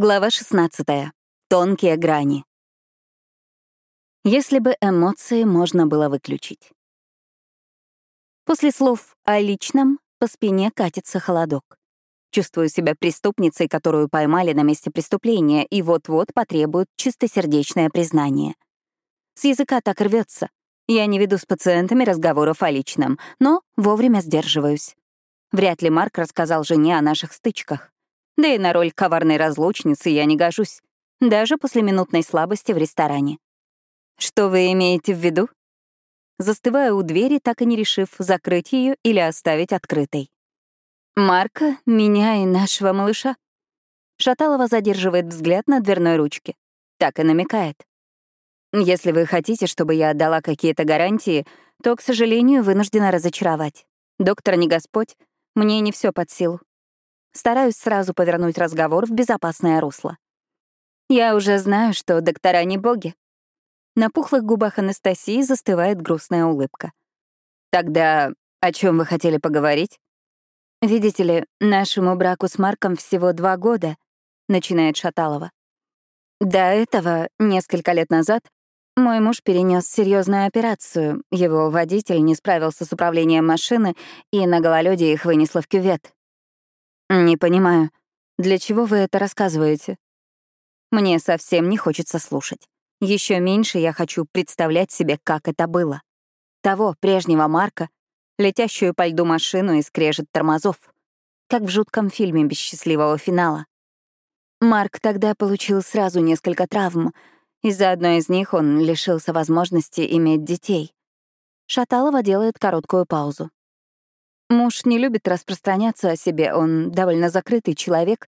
Глава 16. Тонкие грани. Если бы эмоции можно было выключить. После слов о личном по спине катится холодок. Чувствую себя преступницей, которую поймали на месте преступления, и вот-вот потребуют чистосердечное признание. С языка так рвется. Я не веду с пациентами разговоров о личном, но вовремя сдерживаюсь. Вряд ли Марк рассказал жене о наших стычках. Да и на роль коварной разлучницы я не гожусь, даже после минутной слабости в ресторане. Что вы имеете в виду? Застываю у двери, так и не решив, закрыть ее или оставить открытой. Марка, меня и нашего малыша. Шаталова задерживает взгляд на дверной ручке. Так и намекает. Если вы хотите, чтобы я отдала какие-то гарантии, то, к сожалению, вынуждена разочаровать. Доктор не Господь, мне не все под силу. Стараюсь сразу повернуть разговор в безопасное русло. Я уже знаю, что доктора не боги. На пухлых губах Анастасии застывает грустная улыбка. Тогда о чем вы хотели поговорить? Видите ли, нашему браку с Марком всего два года, начинает Шаталова. До этого, несколько лет назад, мой муж перенес серьезную операцию. Его водитель не справился с управлением машины, и на гололеде их вынесло в кювет. «Не понимаю, для чего вы это рассказываете?» Мне совсем не хочется слушать. Еще меньше я хочу представлять себе, как это было. Того прежнего Марка, летящую по льду машину и скрежет тормозов. Как в жутком фильме без счастливого финала. Марк тогда получил сразу несколько травм. Из-за одной из них он лишился возможности иметь детей. Шаталова делает короткую паузу. Муж не любит распространяться о себе, он довольно закрытый человек,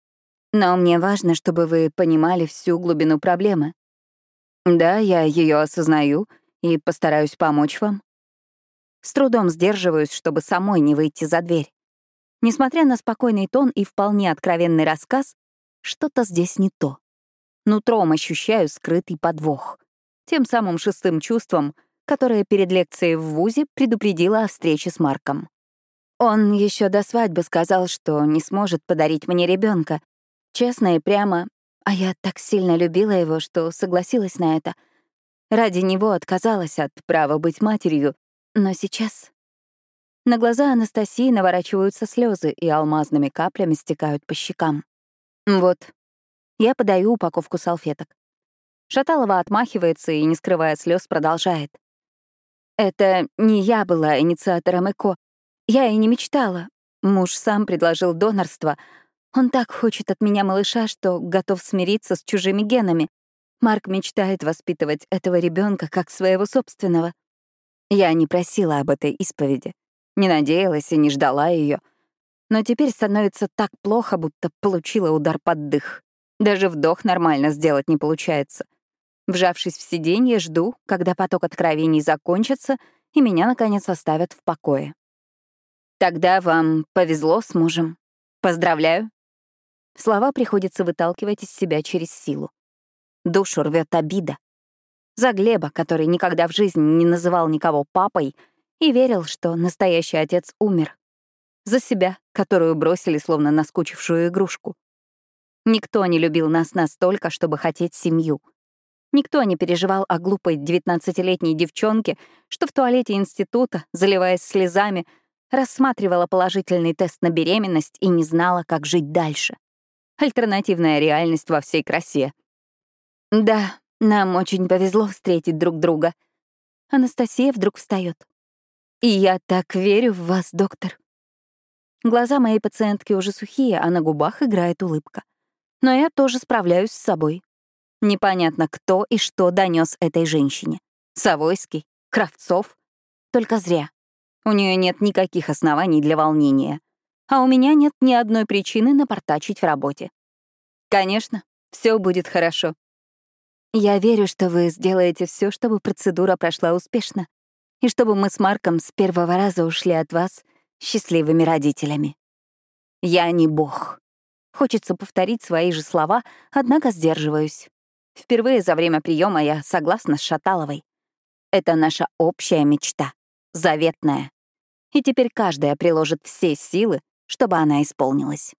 но мне важно, чтобы вы понимали всю глубину проблемы. Да, я ее осознаю и постараюсь помочь вам. С трудом сдерживаюсь, чтобы самой не выйти за дверь. Несмотря на спокойный тон и вполне откровенный рассказ, что-то здесь не то. Нутром ощущаю скрытый подвох. Тем самым шестым чувством, которое перед лекцией в ВУЗе предупредило о встрече с Марком. Он еще до свадьбы сказал, что не сможет подарить мне ребенка. Честно и прямо. А я так сильно любила его, что согласилась на это. Ради него отказалась от права быть матерью. Но сейчас... На глаза Анастасии наворачиваются слезы и алмазными каплями стекают по щекам. Вот. Я подаю упаковку салфеток. Шаталова отмахивается и, не скрывая слез, продолжает. Это не я была инициатором ЭКО, я и не мечтала. Муж сам предложил донорство. Он так хочет от меня малыша, что готов смириться с чужими генами. Марк мечтает воспитывать этого ребенка как своего собственного. Я не просила об этой исповеди, не надеялась и не ждала ее. Но теперь становится так плохо, будто получила удар под дых. Даже вдох нормально сделать не получается. Вжавшись в сиденье, жду, когда поток откровений закончится, и меня, наконец, оставят в покое. Тогда вам повезло с мужем. Поздравляю. Слова приходится выталкивать из себя через силу. Душу рвет обида. За Глеба, который никогда в жизни не называл никого папой и верил, что настоящий отец умер. За себя, которую бросили словно наскучившую игрушку. Никто не любил нас настолько, чтобы хотеть семью. Никто не переживал о глупой девятнадцатилетней девчонке, что в туалете института, заливаясь слезами, рассматривала положительный тест на беременность и не знала, как жить дальше. Альтернативная реальность во всей красе. Да, нам очень повезло встретить друг друга. Анастасия вдруг встает. И я так верю в вас, доктор. Глаза моей пациентки уже сухие, а на губах играет улыбка. Но я тоже справляюсь с собой. Непонятно, кто и что донес этой женщине. Савойский, Кравцов. Только зря. У нее нет никаких оснований для волнения. А у меня нет ни одной причины напортачить в работе. Конечно, все будет хорошо. Я верю, что вы сделаете все, чтобы процедура прошла успешно, и чтобы мы с Марком с первого раза ушли от вас счастливыми родителями. Я не бог. Хочется повторить свои же слова, однако сдерживаюсь. Впервые за время приема я согласна с Шаталовой. Это наша общая мечта, заветная и теперь каждая приложит все силы, чтобы она исполнилась.